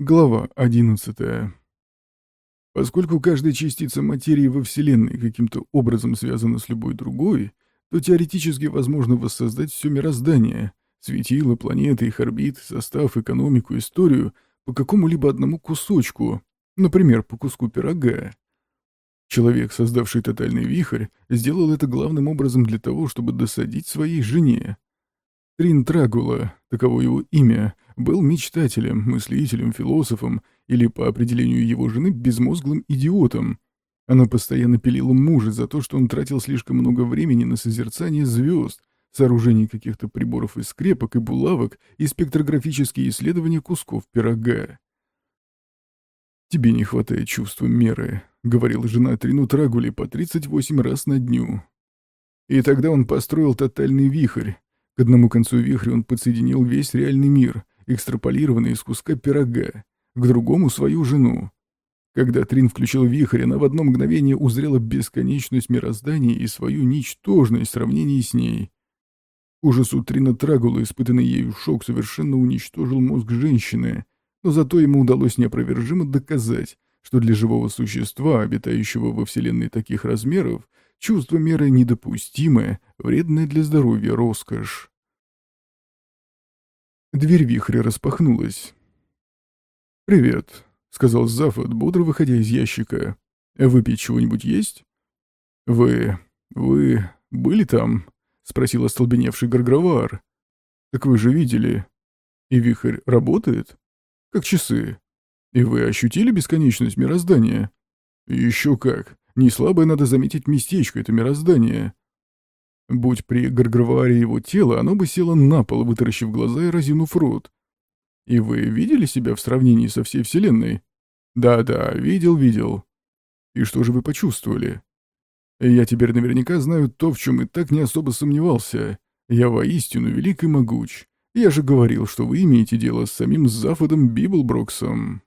Глава 11. Поскольку каждая частица материи во Вселенной каким-то образом связана с любой другой, то теоретически возможно воссоздать все мироздание, светила, планеты, их орбит, состав, экономику, историю по какому-либо одному кусочку, например, по куску пирога. Человек, создавший тотальный вихрь, сделал это главным образом для того, чтобы досадить своей жене. Трин Трагула, таково его имя, был мечтателем, мыслителем, философом или, по определению его жены, безмозглым идиотом. Она постоянно пилила мужа за то, что он тратил слишком много времени на созерцание звезд, сооружение каких-то приборов из скрепок и булавок и спектрографические исследования кусков пирога. «Тебе не хватает чувства меры», — говорила жена Трину Трагули по 38 раз на дню. И тогда он построил тотальный вихрь, к одному концу вихря он подсоединил весь реальный мир, экстраполированный из куска пирога, к другому — свою жену. Когда Трин включил вихрь, она в одно мгновение узрела бесконечность мироздания и свою ничтожность в сравнении с ней. Ужасу Трина Трагула, испытанный ею шок, совершенно уничтожил мозг женщины, но зато ему удалось неопровержимо доказать, что для живого существа, обитающего во Вселенной таких размеров, чувство меры недопустимое, вредное для здоровья роскошь. Дверь вихря распахнулась. «Привет», — сказал Зафот, бодро выходя из ящика. «Выпить чего-нибудь есть?» «Вы... вы... были там?» — спросил остолбеневший Гаргравар. «Так вы же видели. И вихрь работает? Как часы. И вы ощутили бесконечность мироздания?» «Еще как. Не слабое надо заметить местечко, это мироздание. Будь при Гарграваре его тело, оно бы село на пол, вытаращив глаза и разинув рот. И вы видели себя в сравнении со всей Вселенной? Да-да, видел, видел. И что же вы почувствовали? Я теперь наверняка знаю то, в чем и так не особо сомневался. Я воистину велик и могуч. Я же говорил, что вы имеете дело с самим Зафодом Библброксом.